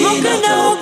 Nunca não